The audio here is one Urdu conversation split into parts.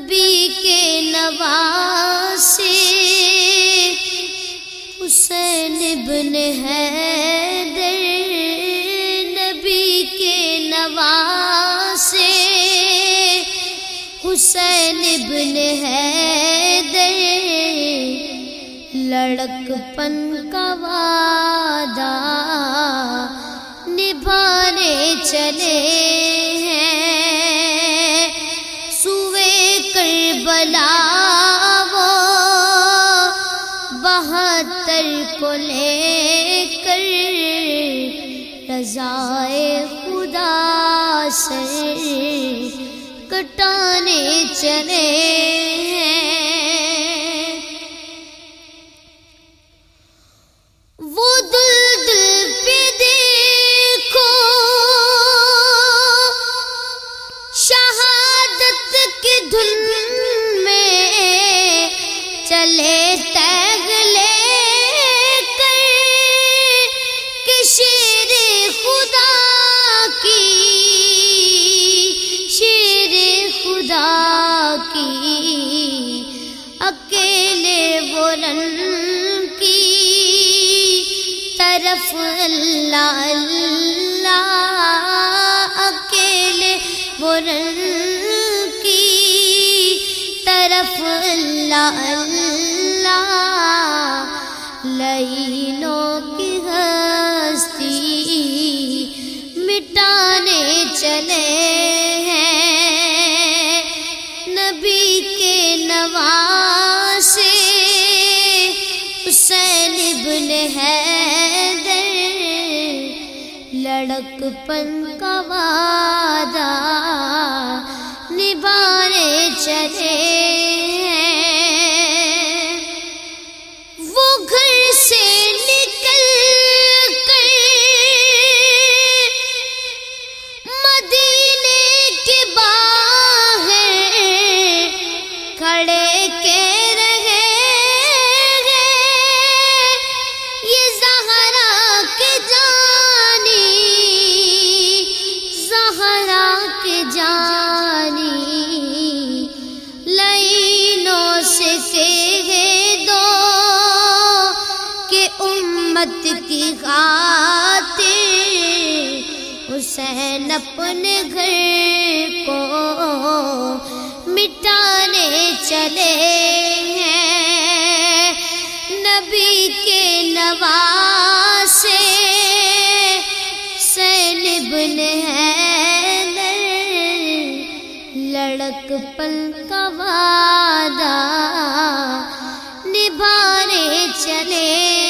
نبی کے نواسے، حسین ابن حیدر نبی کے نواسے، حسین ابن حیدر لڑک پن کا وعدہ، نبھانے چلے۔ کٹانے چلے وہ دل دل کی طرف اللہ اللہ اکیلے برن کی طرف اللہ اللہ لینوں کی ہستی مٹانے چلے ہیں۔ نبی کے لڑک پن کا امت کی خاطر، حسین اپنے گھر کو مٹانے چلے ہیں۔ نبی کے نواسے سین ابن ہے لڑک پل کا وعدہ نبھانے چلے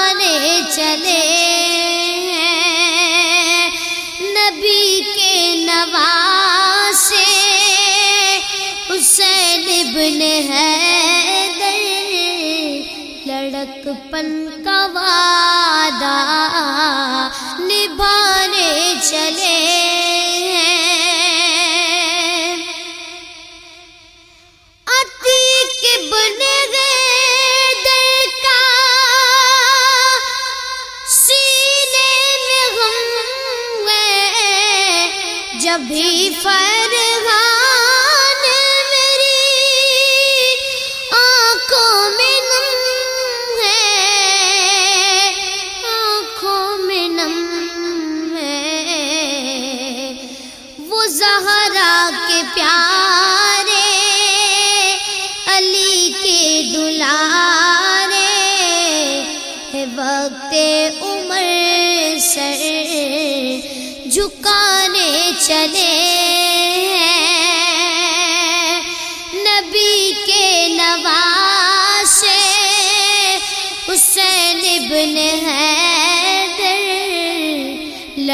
چلے نبی کے نواسے حسین ابن ہے لڑک پن کا وعدہ نبھانے چلے بھی فرغان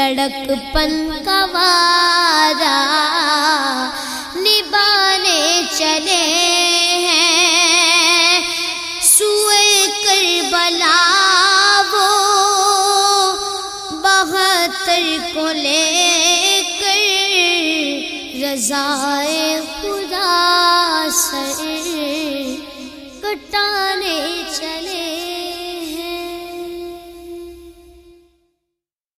لڑک پن وارا نبانے چلے ہیں سوئے کربلا وہ بہتر کو لے کر رضائے خدا سر کٹانے چلے